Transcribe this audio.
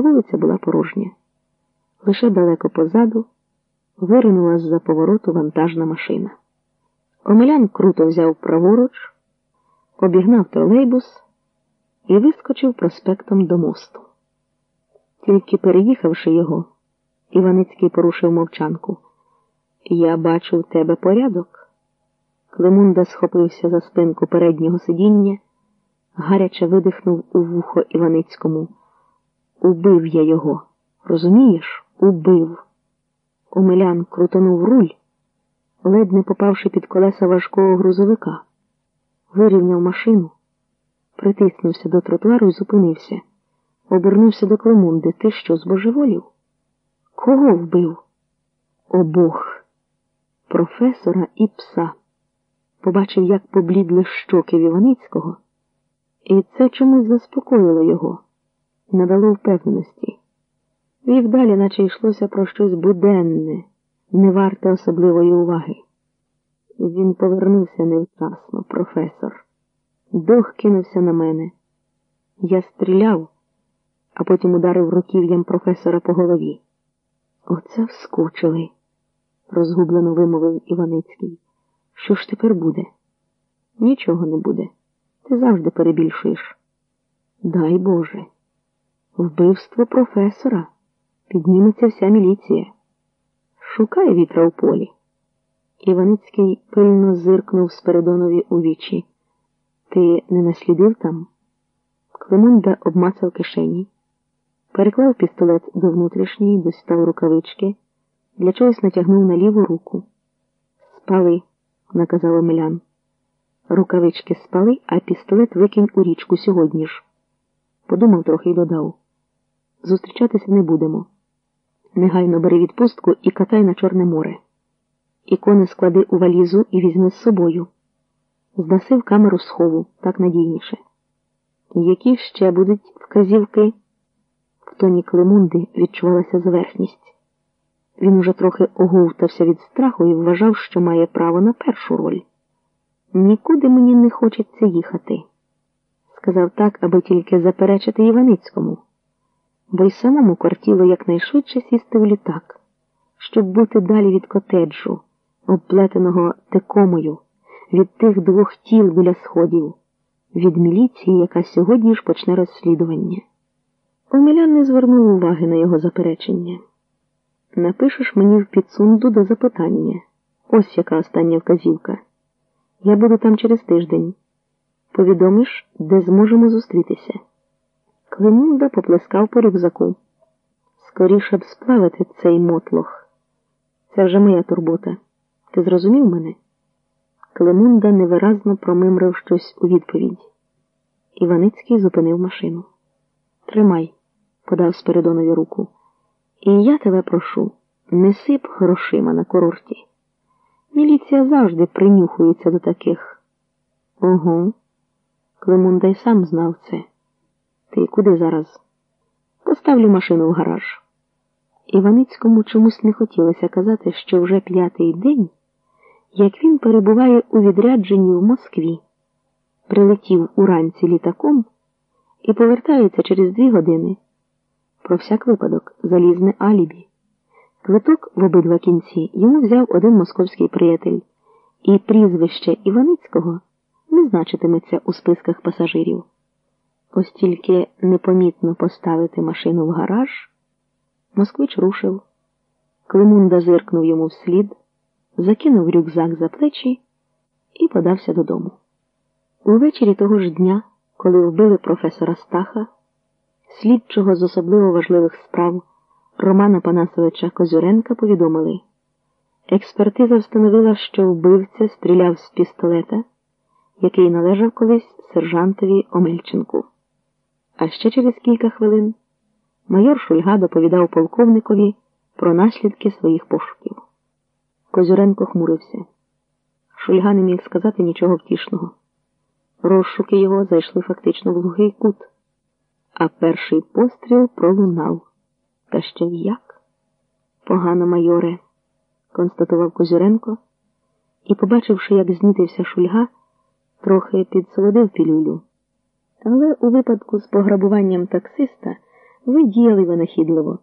та вулиця була порожня. Лише далеко позаду виринула з-за повороту вантажна машина. Омелян круто взяв праворуч, обігнав тролейбус і вискочив проспектом до мосту. Тільки переїхавши його, Іваницький порушив мовчанку. Я бачу в тебе порядок. Климунда схопився за спинку переднього сидіння, гаряче видихнув у вухо Іваницькому. Убив я його. Розумієш? Убив. Омелян крутонув руль, ледь не попавши під колеса важкого грузовика, вирівняв машину, притиснувся до тротуару і зупинився. Обернувся до Климунди. Ти що, збожеволів? Кого вбив? Обох професора і пса. Побачив, як поблідли щоки в Іваницького, і це чомусь заспокоїло його, надало впевненості. Вів далі, наче йшлося про щось буденне, не варте особливої уваги. Він повернувся невчасно, професор. Дох кинувся на мене. Я стріляв, а потім ударив руків'ям професора по голові. Оце вскочили, розгублено вимовив Іваницький. Що ж тепер буде? Нічого не буде. Ти завжди перебільшуєш. Дай Боже. Вбивство професора. Підніметься вся міліція. Шукай вітра у полі. Іваницький пильно зиркнув Спиридонові у вічі. Ти не наслідив там? Климунда обмацав кишені, переклав пістолет до внутрішньої, достав рукавички, для чогось натягнув на ліву руку. Спали, наказав Омелян. Рукавички спали, а пістолет викинь у річку сьогодні ж. Подумав трохи й додав. Зустрічатися не будемо. Негайно бери відпустку і катай на Чорне море. Ікони склади у валізу і візьми з собою. Здаси в камеру схову, так надійніше. Які ще будуть вказівки? В тоні Климунди відчувалася зверхність. Він уже трохи оговтався від страху і вважав, що має право на першу роль. Нікуди мені не хочеться їхати, сказав так, аби тільки заперечити Іваницькому, бо й самому кортіло якнайшвидше сісти в літак, щоб бути далі від котеджу, обплетеного текомою, від тих двох тіл біля сходів, від міліції, яка сьогодні ж почне розслідування. Омелян не звернув уваги на його заперечення. Напишеш мені в підсунду до запитання. Ось яка остання вказівка. Я буду там через тиждень. Повідомиш, де зможемо зустрітися. Климунда поплескав по рюкзаку. Скоріше б сплавити цей мотлох. Це вже моя турбота. Ти зрозумів мене? Климунда невиразно промимрив щось у відповідь. Іваницький зупинив машину. Тримай, подав Спиридонові руку. І я тебе прошу, не сип грошима на курорті. Міліція завжди принюхується до таких. Угу. Климунда й сам знав це. Ти куди зараз? Поставлю машину в гараж. Іваницькому чомусь не хотілося казати, що вже п'ятий день, як він перебуває у відрядженні в Москві, прилетів уранці літаком і повертається через дві години. Про всяк випадок залізне алібі. Квиток в обидва кінці йому взяв один московський приятель, і прізвище Іваницького не значитиметься у списках пасажирів. Ось тільки непомітно поставити машину в гараж. Москвич рушив. Климунда зиркнув йому вслід, закинув рюкзак за плечі і подався додому. Увечері того ж дня, коли вбили професора Стаха, слідчого з особливо важливих справ Романа Панасовича Козюренка повідомили. Експертиза встановила, що вбивця стріляв з пістолета, який належав колись сержантові Омельченку. А ще через кілька хвилин майор Шульга доповідав полковникові про наслідки своїх пошуків. Козюренко хмурився. Шульга не міг сказати нічого втішного. Розшуки його зайшли фактично в глухий кут, а перший постріл пролунав. Та ще як? Погано, майоре, констатував Козюренко і, побачивши, як знітився шульга, трохи підсолодив пілюлю. Але у випадку з пограбуванням таксиста Ви діяли винахідливо.